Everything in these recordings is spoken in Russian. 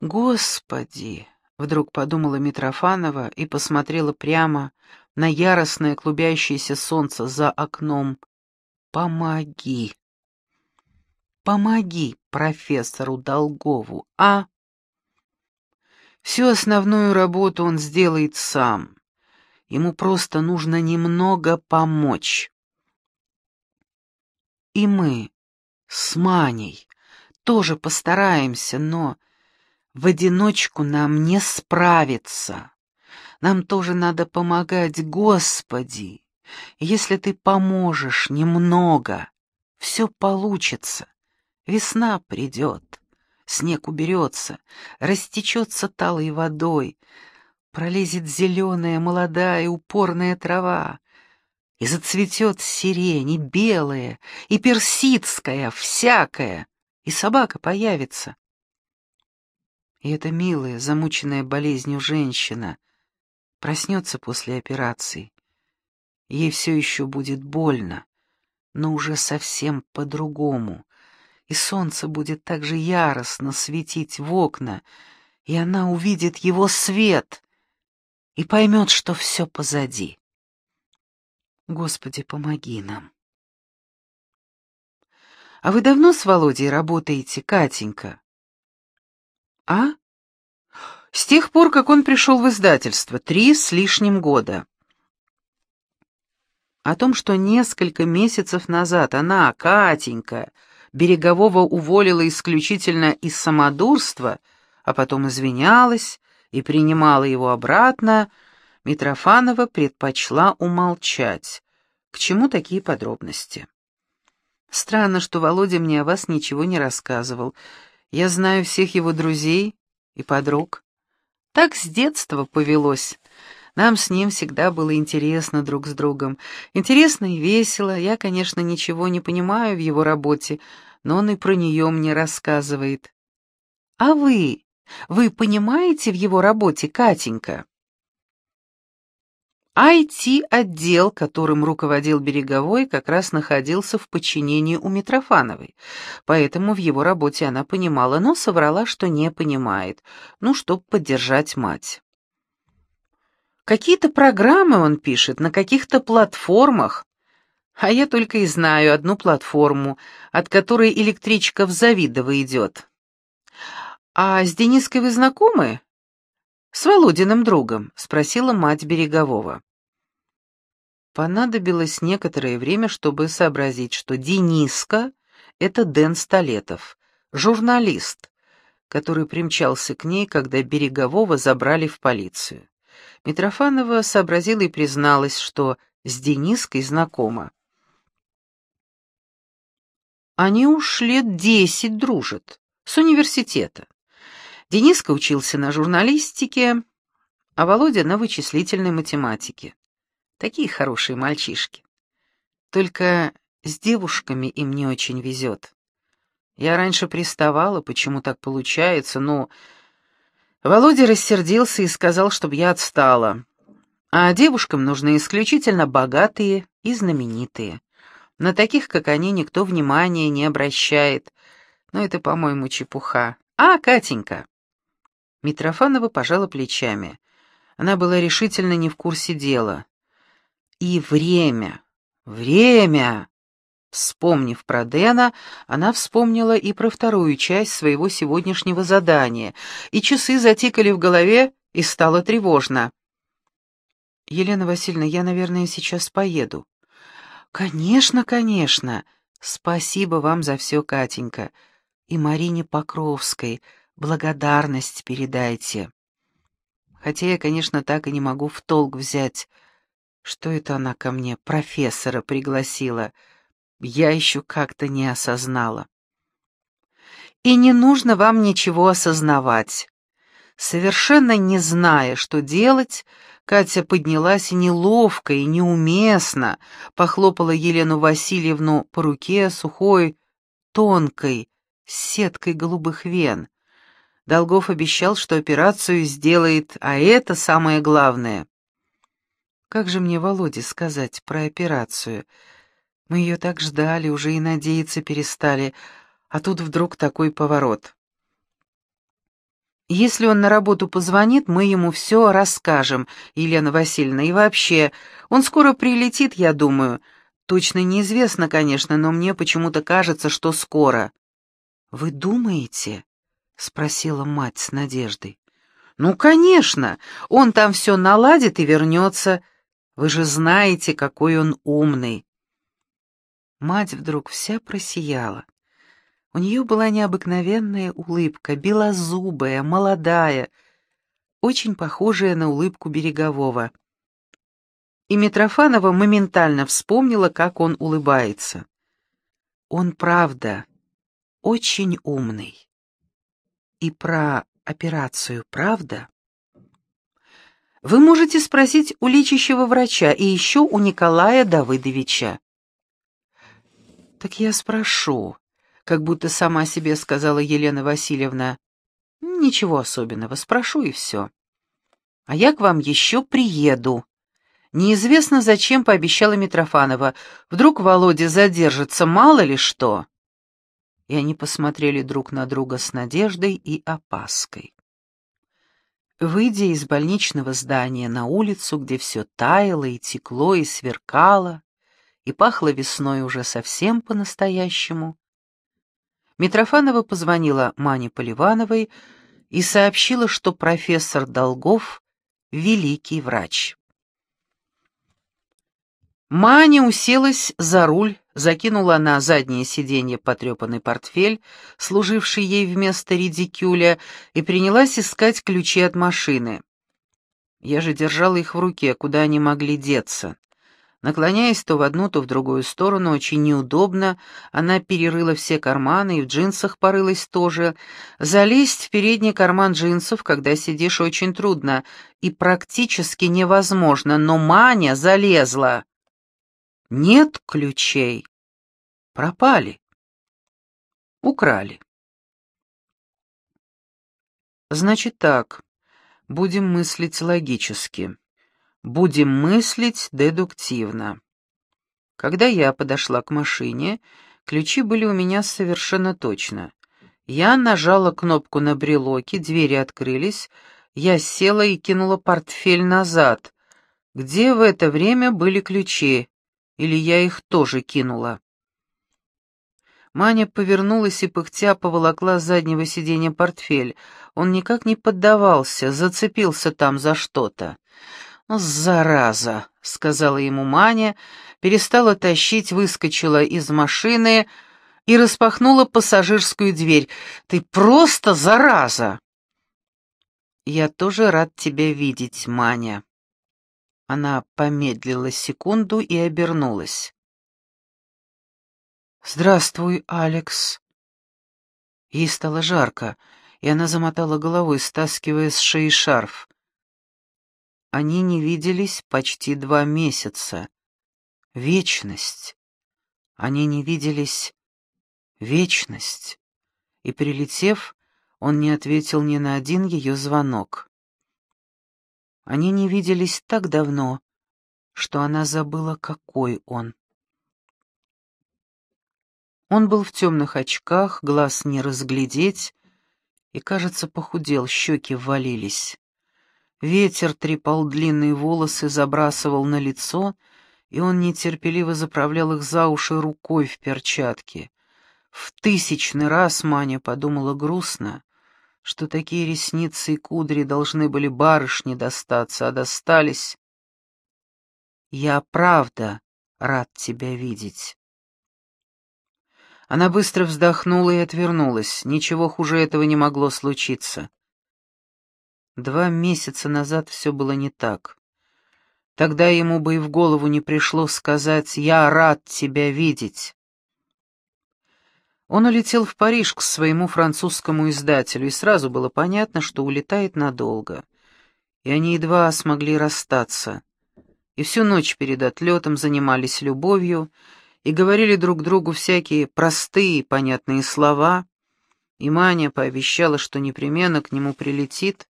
«Господи!» — вдруг подумала Митрофанова и посмотрела прямо на яростное клубящееся солнце за окном. «Помоги! Помоги профессору Долгову, а?» Всю основную работу он сделает сам. Ему просто нужно немного помочь. И мы с Маней тоже постараемся, но в одиночку нам не справиться. Нам тоже надо помогать, Господи. Если ты поможешь немного, все получится. Весна придет, снег уберется, растечется талой водой, пролезет зеленая, молодая, упорная трава, и зацветет сирень, и белая, и персидская, всякая, и собака появится. И эта милая, замученная болезнью женщина проснется после операции. Ей все еще будет больно, но уже совсем по-другому, и солнце будет так же яростно светить в окна, и она увидит его свет и поймет, что все позади. Господи, помоги нам. А вы давно с Володей работаете, Катенька? А? С тех пор, как он пришел в издательство, три с лишним года. О том, что несколько месяцев назад она, Катенька, Берегового уволила исключительно из самодурства, а потом извинялась и принимала его обратно, Митрофанова предпочла умолчать. К чему такие подробности? Странно, что Володя мне о вас ничего не рассказывал. Я знаю всех его друзей и подруг. Так с детства повелось. Нам с ним всегда было интересно друг с другом. Интересно и весело. Я, конечно, ничего не понимаю в его работе, но он и про нее мне рассказывает. А вы? Вы понимаете в его работе, Катенька? IT-отдел, которым руководил Береговой, как раз находился в подчинении у Митрофановой, поэтому в его работе она понимала, но соврала, что не понимает, ну, чтобы поддержать мать. Какие-то программы он пишет на каких-то платформах, а я только и знаю одну платформу, от которой электричка в Завидово идет. А с Дениской вы знакомы? «С Володиным другом?» — спросила мать Берегового. Понадобилось некоторое время, чтобы сообразить, что Дениска — это Дэн Столетов, журналист, который примчался к ней, когда Берегового забрали в полицию. Митрофанова сообразила и призналась, что с Дениской знакома. Они уж лет десять дружат, с университета. Дениска учился на журналистике, а Володя на вычислительной математике. Такие хорошие мальчишки. Только с девушками им не очень везет. Я раньше приставала, почему так получается, но... Володя рассердился и сказал, чтобы я отстала. А девушкам нужны исключительно богатые и знаменитые. На таких, как они, никто внимания не обращает. Но это, по-моему, чепуха. А, Катенька!» Митрофанова пожала плечами. Она была решительно не в курсе дела. И время, время. Вспомнив про Дэна, она вспомнила и про вторую часть своего сегодняшнего задания, и часы затикали в голове, и стало тревожно. «Елена Васильевна, я, наверное, сейчас поеду». «Конечно, конечно. Спасибо вам за все, Катенька. И Марине Покровской благодарность передайте. Хотя я, конечно, так и не могу в толк взять, что это она ко мне профессора пригласила? Я еще как-то не осознала. И не нужно вам ничего осознавать. Совершенно не зная, что делать, Катя поднялась и неловко, и неуместно похлопала Елену Васильевну по руке сухой, тонкой, сеткой голубых вен. Долгов обещал, что операцию сделает, а это самое главное. Как же мне Володе сказать про операцию? Мы ее так ждали, уже и надеяться перестали, а тут вдруг такой поворот. Если он на работу позвонит, мы ему все расскажем, Елена Васильевна, и вообще, он скоро прилетит, я думаю. Точно неизвестно, конечно, но мне почему-то кажется, что скоро». «Вы думаете?» — спросила мать с надеждой. «Ну, конечно, он там все наладит и вернется. Вы же знаете, какой он умный». Мать вдруг вся просияла. У нее была необыкновенная улыбка, белозубая, молодая, очень похожая на улыбку Берегового. И Митрофанова моментально вспомнила, как он улыбается. Он, правда, очень умный. И про операцию, правда? Вы можете спросить у лечащего врача и еще у Николая Давыдовича. Так я спрошу, как будто сама себе сказала Елена Васильевна. «Ничего особенного, спрошу и все. А я к вам еще приеду». Неизвестно, зачем пообещала Митрофанова. Вдруг Володя задержится, мало ли что. И они посмотрели друг на друга с надеждой и опаской. Выйдя из больничного здания на улицу, где все таяло и текло и сверкало, и пахло весной уже совсем по-настоящему, Митрофанова позвонила Мане Поливановой и сообщила, что профессор Долгов — великий врач. Маня уселась за руль, закинула на заднее сиденье потрепанный портфель, служивший ей вместо редикюля, и принялась искать ключи от машины. Я же держала их в руке, куда они могли деться. Наклоняясь то в одну, то в другую сторону, очень неудобно, она перерыла все карманы и в джинсах порылась тоже. Залезть в передний карман джинсов, когда сидишь, очень трудно и практически невозможно, но Маня залезла. Нет ключей. Пропали. Украли. Значит так, будем мыслить логически. Будем мыслить дедуктивно. Когда я подошла к машине, ключи были у меня совершенно точно. Я нажала кнопку на брелоке, двери открылись, я села и кинула портфель назад. Где в это время были ключи? Или я их тоже кинула? Маня повернулась и пыхтя поволокла с заднего сиденья портфель. Он никак не поддавался, зацепился там за что-то. «Зараза!» — сказала ему Маня, перестала тащить, выскочила из машины и распахнула пассажирскую дверь. «Ты просто зараза!» «Я тоже рад тебя видеть, Маня». Она помедлила секунду и обернулась. «Здравствуй, Алекс». Ей стало жарко, и она замотала головой, стаскивая с шеи шарф. Они не виделись почти два месяца. Вечность. Они не виделись вечность. И, прилетев, он не ответил ни на один ее звонок. Они не виделись так давно, что она забыла, какой он. Он был в темных очках, глаз не разглядеть, и, кажется, похудел, щеки ввалились. Ветер трепал длинные волосы, забрасывал на лицо, и он нетерпеливо заправлял их за уши рукой в перчатке. В тысячный раз Маня подумала грустно, что такие ресницы и кудри должны были барышне достаться, а достались. «Я правда рад тебя видеть». Она быстро вздохнула и отвернулась. Ничего хуже этого не могло случиться. Два месяца назад все было не так. Тогда ему бы и в голову не пришло сказать «Я рад тебя видеть». Он улетел в Париж к своему французскому издателю, и сразу было понятно, что улетает надолго. И они едва смогли расстаться. И всю ночь перед отлетом занимались любовью и говорили друг другу всякие простые понятные слова. И Маня пообещала, что непременно к нему прилетит,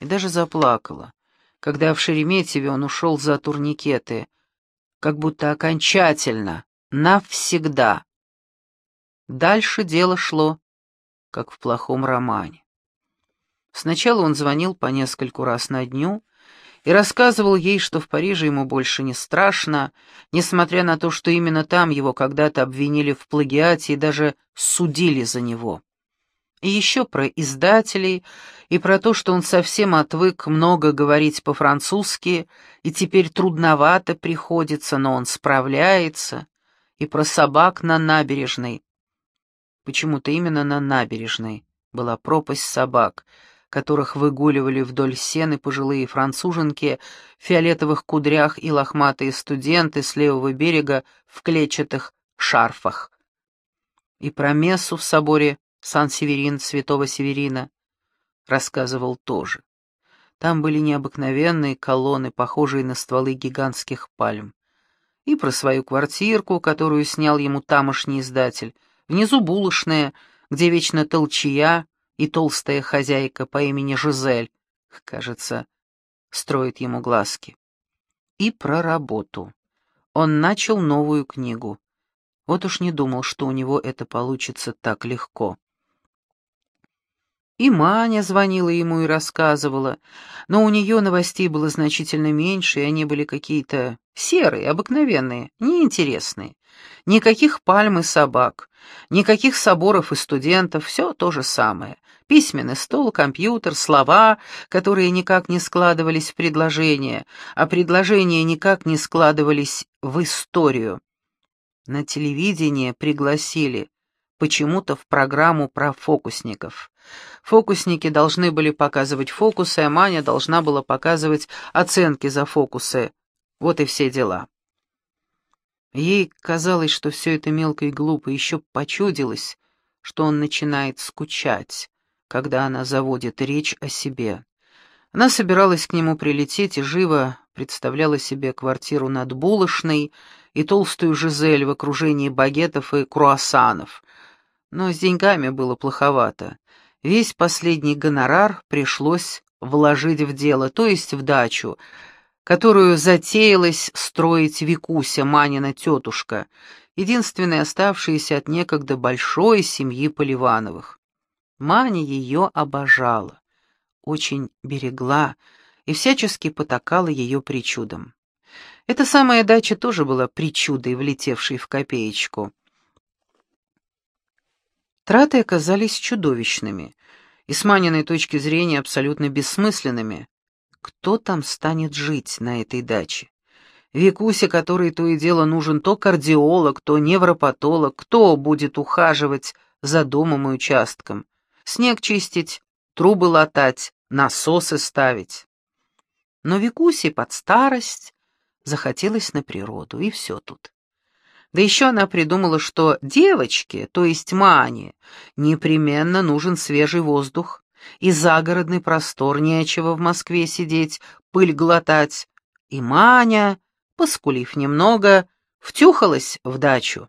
и даже заплакала, когда в Шереметьеве он ушел за турникеты, как будто окончательно, навсегда. Дальше дело шло, как в плохом романе. Сначала он звонил по нескольку раз на дню и рассказывал ей, что в Париже ему больше не страшно, несмотря на то, что именно там его когда-то обвинили в плагиате и даже судили за него. И еще про издателей, и про то, что он совсем отвык много говорить по-французски, и теперь трудновато приходится, но он справляется, и про собак на набережной. Почему-то именно на набережной была пропасть собак, которых выгуливали вдоль сены пожилые француженки в фиолетовых кудрях и лохматые студенты с левого берега в клетчатых шарфах. И про мессу в соборе Сан-Северин, святого Северина, рассказывал тоже. Там были необыкновенные колонны, похожие на стволы гигантских пальм. И про свою квартирку, которую снял ему тамошний издатель. Внизу булочная, где вечно толчья и толстая хозяйка по имени Жизель, кажется, строит ему глазки. И про работу. Он начал новую книгу. Вот уж не думал, что у него это получится так легко. И Маня звонила ему и рассказывала, но у нее новостей было значительно меньше, и они были какие-то серые, обыкновенные, неинтересные. Никаких пальм и собак, никаких соборов и студентов, все то же самое. Письменный стол, компьютер, слова, которые никак не складывались в предложения, а предложения никак не складывались в историю. На телевидение пригласили почему-то в программу про фокусников. Фокусники должны были показывать фокусы, а Маня должна была показывать оценки за фокусы. Вот и все дела. Ей казалось, что все это мелко и глупо, еще почудилось, что он начинает скучать, когда она заводит речь о себе. Она собиралась к нему прилететь и живо представляла себе квартиру над булочной и толстую Жизель в окружении багетов и круассанов, но с деньгами было плоховато. Весь последний гонорар пришлось вложить в дело, то есть в дачу, которую затеялась строить Викуся, Манина тетушка, единственная оставшаяся от некогда большой семьи Поливановых. Маня ее обожала, очень берегла и всячески потакала ее причудам. Эта самая дача тоже была причудой, влетевшей в копеечку. Траты оказались чудовищными и с Маниной точки зрения абсолютно бессмысленными. Кто там станет жить на этой даче? Викусе, которой то и дело нужен то кардиолог, то невропатолог, кто будет ухаживать за домом и участком, снег чистить, трубы латать, насосы ставить. Но Викусе под старость захотелось на природу, и все тут. Да еще она придумала, что девочке, то есть Мане, непременно нужен свежий воздух, и загородный простор, нечего в Москве сидеть, пыль глотать. И Маня, поскулив немного, втюхалась в дачу.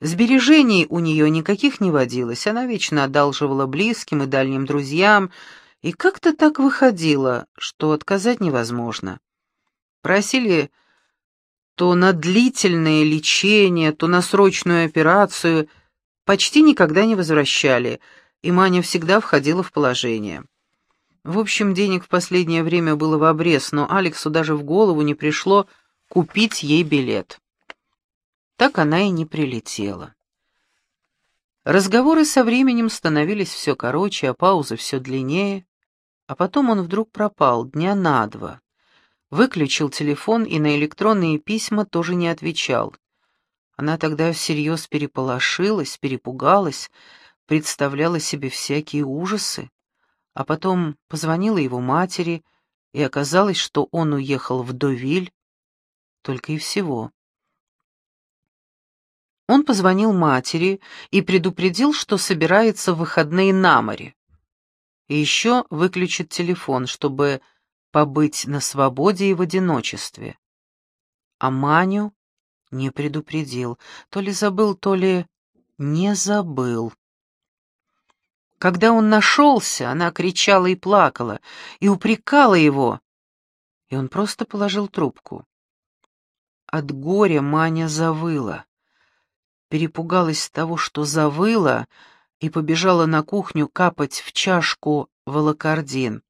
Сбережений у нее никаких не водилось, она вечно одалживала близким и дальним друзьям, и как-то так выходило, что отказать невозможно. Просили то на длительное лечение, то на срочную операцию почти никогда не возвращали, и Маня всегда входила в положение. В общем, денег в последнее время было в обрез, но Алексу даже в голову не пришло купить ей билет. Так она и не прилетела. Разговоры со временем становились все короче, а паузы все длиннее, а потом он вдруг пропал дня на два. Выключил телефон и на электронные письма тоже не отвечал. Она тогда всерьез переполошилась, перепугалась, представляла себе всякие ужасы, а потом позвонила его матери, и оказалось, что он уехал в Довиль, только и всего. Он позвонил матери и предупредил, что собирается в выходные на море. И еще выключит телефон, чтобы побыть на свободе и в одиночестве. А Маню не предупредил, то ли забыл, то ли не забыл. Когда он нашелся, она кричала и плакала, и упрекала его, и он просто положил трубку. От горя Маня завыла. Перепугалась того, что завыла, и побежала на кухню капать в чашку волокордин.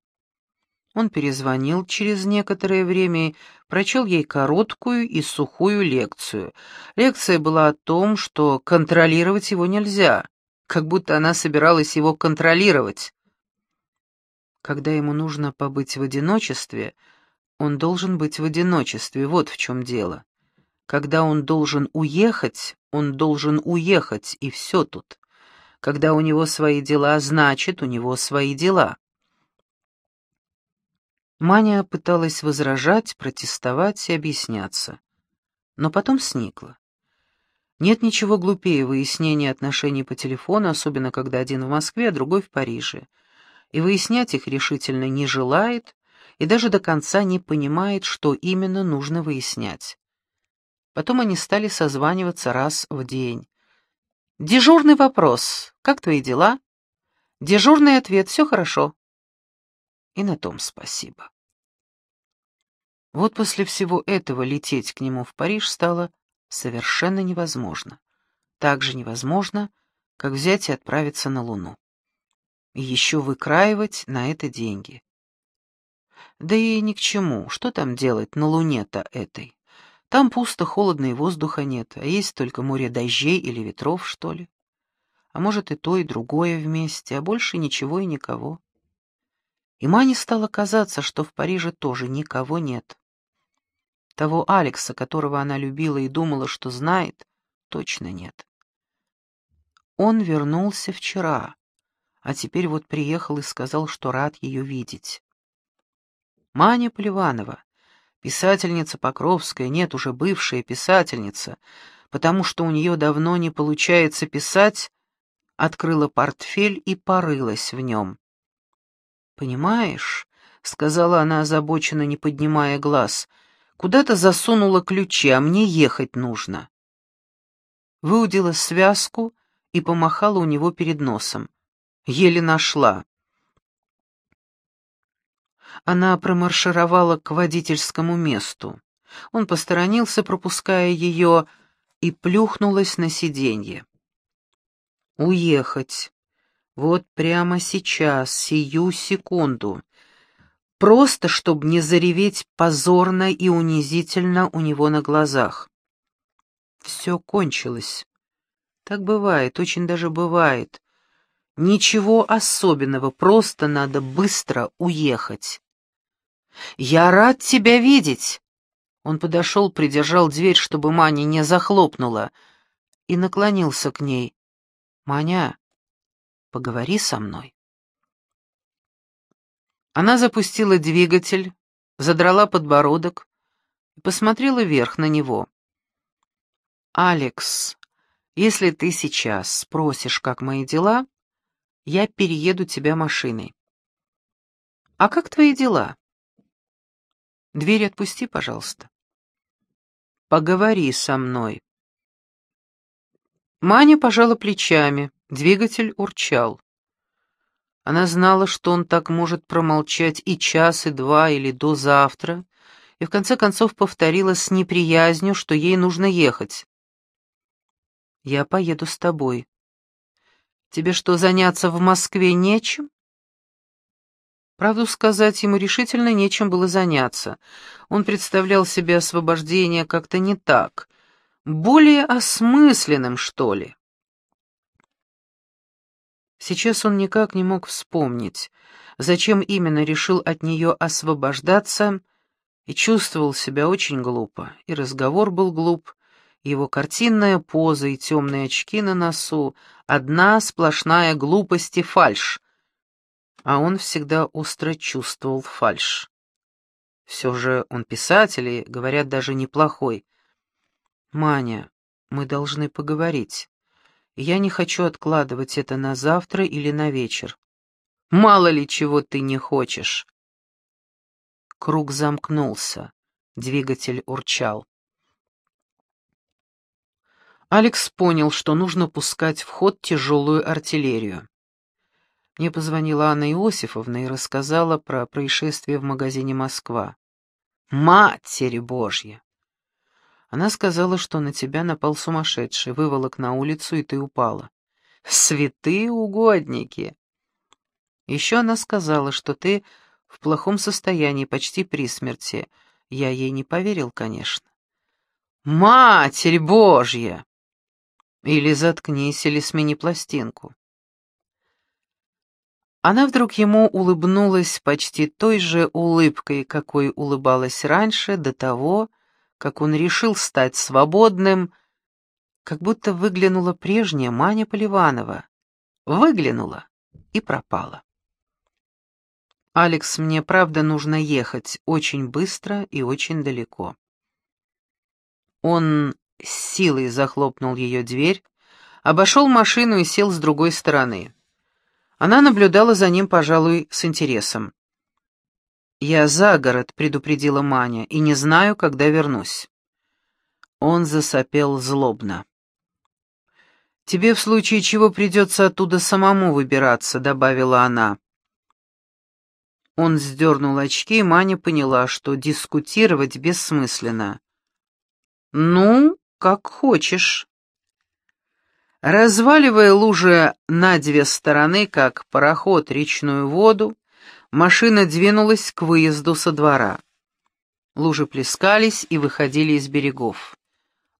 Он перезвонил через некоторое время и прочел ей короткую и сухую лекцию. Лекция была о том, что контролировать его нельзя, как будто она собиралась его контролировать. Когда ему нужно побыть в одиночестве, он должен быть в одиночестве, вот в чем дело. Когда он должен уехать, он должен уехать, и все тут. Когда у него свои дела, значит, у него свои дела. Маня пыталась возражать, протестовать и объясняться, но потом сникла. Нет ничего глупее выяснения отношений по телефону, особенно когда один в Москве, а другой в Париже. И выяснять их решительно не желает и даже до конца не понимает, что именно нужно выяснять. Потом они стали созваниваться раз в день. Дежурный вопрос. Как твои дела? Дежурный ответ. Все хорошо. И на том спасибо. Вот после всего этого лететь к нему в Париж стало совершенно невозможно. Так же невозможно, как взять и отправиться на Луну. И еще выкраивать на это деньги. Да и ни к чему, что там делать на Луне-то этой? Там пусто, холодно и воздуха нет, а есть только море дождей или ветров, что ли. А может и то, и другое вместе, а больше ничего и никого. И Мане стало казаться, что в Париже тоже никого нет. Того Алекса, которого она любила и думала, что знает, точно нет. Он вернулся вчера, а теперь вот приехал и сказал, что рад ее видеть. Маня Поливанова, Писательница Покровская, нет, уже бывшая писательница, потому что у нее давно не получается писать, открыла портфель и порылась в нем. «Понимаешь», — сказала она озабоченно, не поднимая глаз, — «куда-то засунула ключи, а мне ехать нужно». Выудила связку и помахала у него перед носом. Еле нашла. Она промаршировала к водительскому месту. Он посторонился, пропуская ее, и плюхнулась на сиденье. «Уехать. Вот прямо сейчас, сию секунду. Просто, чтобы не зареветь позорно и унизительно у него на глазах. Все кончилось. Так бывает, очень даже бывает. Ничего особенного, просто надо быстро уехать. «Я рад тебя видеть!» Он подошел, придержал дверь, чтобы Маня не захлопнула, и наклонился к ней. «Маня, поговори со мной». Она запустила двигатель, задрала подбородок и посмотрела вверх на него. «Алекс, если ты сейчас спросишь, как мои дела, я перееду тебя машиной». «А как твои дела?» Дверь отпусти, пожалуйста. Поговори со мной. Маня пожала плечами, двигатель урчал. Она знала, что он так может промолчать и час, и два, или до завтра, и в конце концов повторила с неприязнью, что ей нужно ехать. «Я поеду с тобой. Тебе что, заняться в Москве нечем?» Правду сказать, ему решительно нечем было заняться. Он представлял себе освобождение как-то не так, более осмысленным, что ли. Сейчас он никак не мог вспомнить, зачем именно решил от нее освобождаться, и чувствовал себя очень глупо, и разговор был глуп, его картинная поза и темные очки на носу — одна сплошная глупость и фальшь, а он всегда остро чувствовал фальшь. Все же он писатель и, говорят, даже неплохой. «Маня, мы должны поговорить. Я не хочу откладывать это на завтра или на вечер. Мало ли чего ты не хочешь». Круг замкнулся. Двигатель урчал. Алекс понял, что нужно пускать в ход тяжелую артиллерию. Мне позвонила Анна Иосифовна и рассказала про происшествие в магазине «Москва». «Матерь Божья!» Она сказала, что на тебя напал сумасшедший, выволок на улицу, и ты упала. «Святые угодники!» Еще она сказала, что ты в плохом состоянии, почти при смерти. Я ей не поверил, конечно. «Матерь Божья!» Или заткнись, или смени пластинку. Она вдруг ему улыбнулась почти той же улыбкой, какой улыбалась раньше, до того, как он решил стать свободным, как будто выглянула прежняя Маня Поливанова. Выглянула и пропала. «Алекс, мне правда нужно ехать очень быстро и очень далеко». Он с силой захлопнул ее дверь, обошел машину и сел с другой стороны. Она наблюдала за ним, пожалуй, с интересом. «Я за город», — предупредила Маня, — «и не знаю, когда вернусь». Он засопел злобно. «Тебе в случае чего придется оттуда самому выбираться», — добавила она. Он сдернул очки, и Маня поняла, что дискутировать бессмысленно. «Ну, как хочешь». Разваливая лужи на две стороны, как пароход речную воду, машина двинулась к выезду со двора. Лужи плескались и выходили из берегов.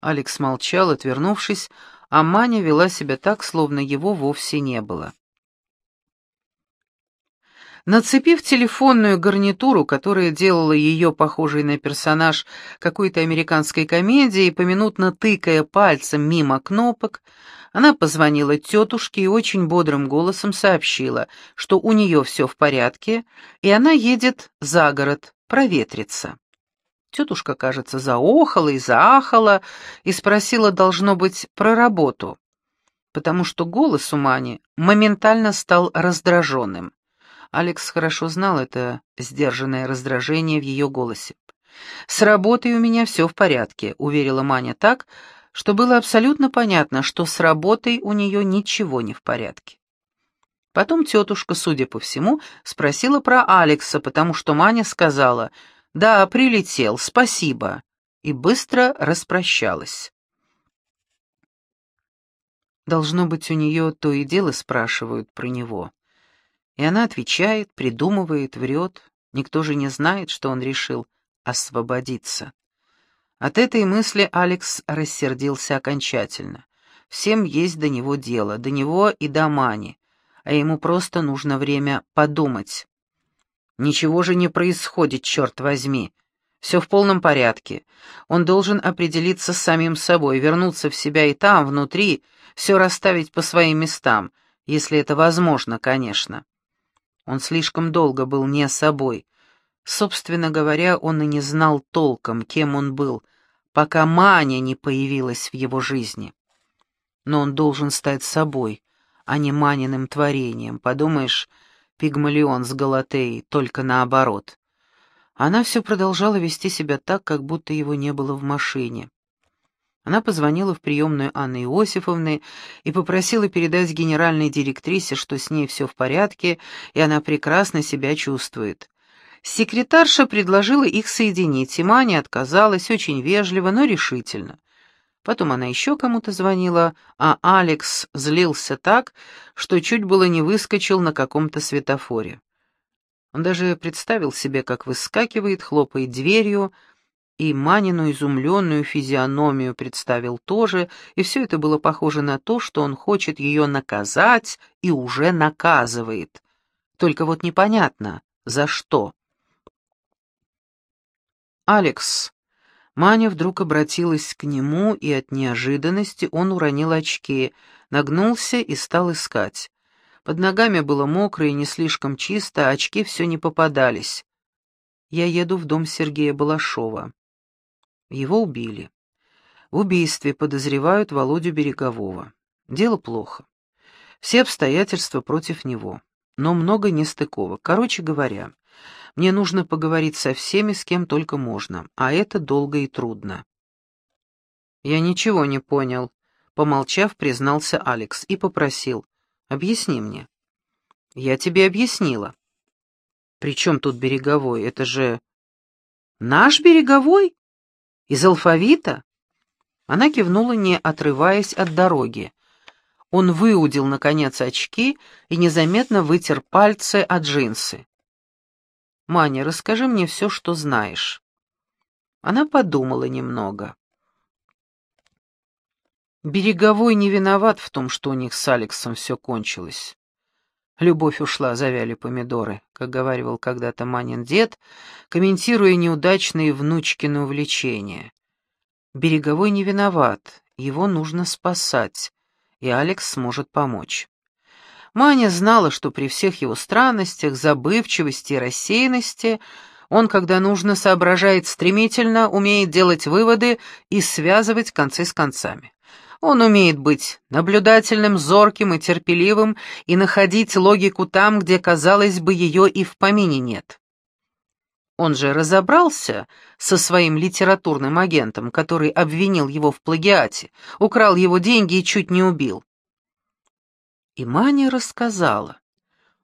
Алекс молчал, отвернувшись, а Маня вела себя так, словно его вовсе не было. Нацепив телефонную гарнитуру, которая делала ее похожей на персонаж какой-то американской комедии, поминутно тыкая пальцем мимо кнопок, она позвонила тетушке и очень бодрым голосом сообщила, что у нее все в порядке, и она едет за город проветриться. Тетушка, кажется, заохала и заахала и спросила, должно быть, про работу, потому что голос у Мани моментально стал раздраженным. Алекс хорошо знал это сдержанное раздражение в ее голосе. «С работой у меня все в порядке», — уверила Маня так, что было абсолютно понятно, что с работой у нее ничего не в порядке. Потом тетушка, судя по всему, спросила про Алекса, потому что Маня сказала «Да, прилетел, спасибо», и быстро распрощалась. Должно быть, у нее то и дело спрашивают про него. И она отвечает, придумывает, врет. Никто же не знает, что он решил освободиться. От этой мысли Алекс рассердился окончательно. Всем есть до него дело, до него и до Мани, а ему просто нужно время подумать. Ничего же не происходит, черт возьми. Все в полном порядке. Он должен определиться с самим собой, вернуться в себя и там, внутри, все расставить по своим местам, если это возможно, конечно. Он слишком долго был не собой. Собственно говоря, он и не знал толком, кем он был, пока Маня не появилась в его жизни. Но он должен стать собой, а не Маниным творением. Подумаешь, пигмалион с Галатеей, только наоборот. Она все продолжала вести себя так, как будто его не было в машине. Она позвонила в приемную Анны Иосифовны и попросила передать генеральной директрисе, что с ней все в порядке, и она прекрасно себя чувствует. Секретарша предложила их соединить, и Маня отказалась очень вежливо, но решительно. Потом она еще кому-то звонила, а Алекс злился так, что чуть было не выскочил на каком-то светофоре. Он даже представил себе, как выскакивает, хлопает дверью, и Манину изумленную физиономию представил тоже, и все это было похоже на то, что он хочет ее наказать и уже наказывает. Только вот непонятно, за что. «Алекс». Маня вдруг обратилась к нему, и от неожиданности он уронил очки, нагнулся и стал искать. Под ногами было мокро и не слишком чисто, а очки все не попадались. «Я еду в дом Сергея Балашова». Его убили. В убийстве подозревают Володю Берегового. Дело плохо. Все обстоятельства против него. Но много нестыковок. Короче говоря, мне нужно поговорить со всеми, с кем только можно, а это долго и трудно. Я ничего не понял, помолчав, признался Алекс и попросил. Объясни мне. Я тебе объяснила. При чем тут береговой? Это же... Наш береговой? Из алфавита? Она кивнула, не отрываясь от дороги. Он выудил, наконец, очки и незаметно вытер пальцы от джинсы. «Маня, расскажи мне все, что знаешь». Она подумала немного. Береговой не виноват в том, что у них с Алексом все кончилось. Любовь ушла, завяли помидоры, как говаривал когда-то Манин дед, комментируя неудачные внучкины увлечения. Береговой не виноват, его нужно спасать, и Алекс сможет помочь. Маня знала, что при всех его странностях, забывчивости и рассеянности он, когда нужно, соображает стремительно, умеет делать выводы и связывать концы с концами. Он умеет быть наблюдательным, зорким и терпеливым и находить логику там, где, казалось бы, ее и в помине нет. Он же разобрался со своим литературным агентом, который обвинил его в плагиате, украл его деньги и чуть не убил. И Маня рассказала.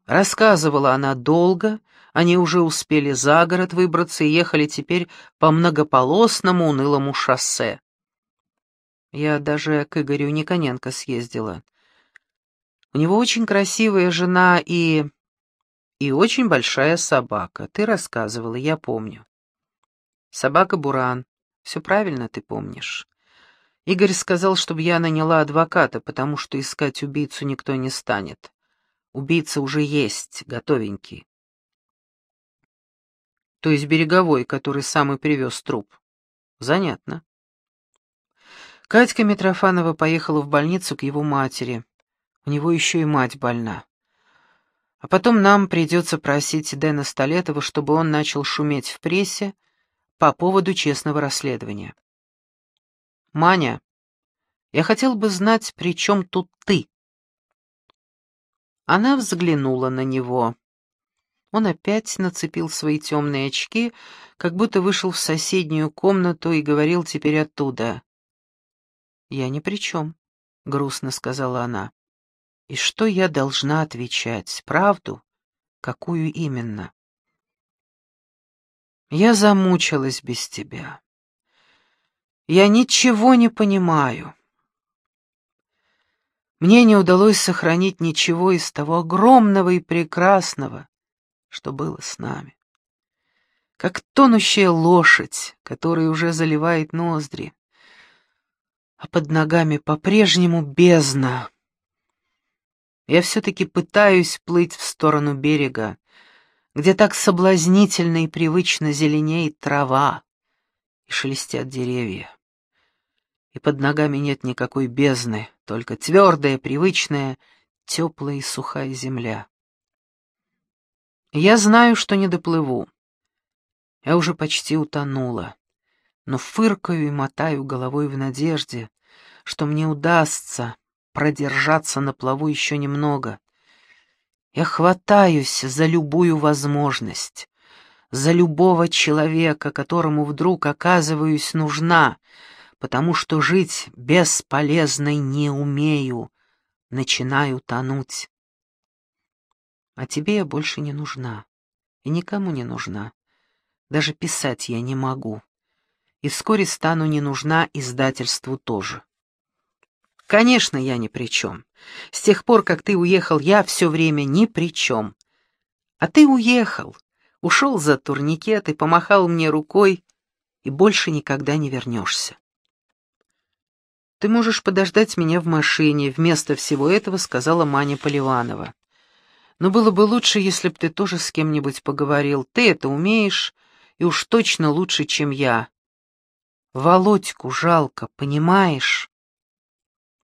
Рассказывала она долго, они уже успели за город выбраться и ехали теперь по многополосному унылому шоссе. Я даже к Игорю Никоненко съездила. У него очень красивая жена и... и очень большая собака. Ты рассказывала, я помню. Собака Буран. Все правильно ты помнишь. Игорь сказал, чтобы я наняла адвоката, потому что искать убийцу никто не станет. Убийца уже есть, готовенький. То есть береговой, который сам и привез труп. Занятно. Катька Митрофанова поехала в больницу к его матери. У него еще и мать больна. А потом нам придется просить Дэна Столетова, чтобы он начал шуметь в прессе по поводу честного расследования. «Маня, я хотел бы знать, при чем тут ты?» Она взглянула на него. Он опять нацепил свои темные очки, как будто вышел в соседнюю комнату и говорил теперь оттуда. «Я ни при чем», — грустно сказала она. «И что я должна отвечать? Правду? Какую именно?» «Я замучилась без тебя. Я ничего не понимаю. Мне не удалось сохранить ничего из того огромного и прекрасного, что было с нами. Как тонущая лошадь, которая уже заливает ноздри а под ногами по-прежнему бездна. Я все-таки пытаюсь плыть в сторону берега, где так соблазнительно и привычно зеленеет трава и шелестят деревья. И под ногами нет никакой бездны, только твердая, привычная, теплая и сухая земля. Я знаю, что не доплыву. Я уже почти утонула но фыркаю и мотаю головой в надежде, что мне удастся продержаться на плаву еще немного. Я хватаюсь за любую возможность, за любого человека, которому вдруг оказываюсь нужна, потому что жить бесполезной не умею, начинаю тонуть. А тебе я больше не нужна, и никому не нужна. Даже писать я не могу и вскоре стану не нужна издательству тоже. Конечно, я ни при чем. С тех пор, как ты уехал, я все время ни при чем. А ты уехал, ушел за турникет и помахал мне рукой, и больше никогда не вернешься. «Ты можешь подождать меня в машине», — вместо всего этого сказала Маня Поливанова. «Но было бы лучше, если б ты тоже с кем-нибудь поговорил. Ты это умеешь, и уж точно лучше, чем я. Володьку жалко, понимаешь?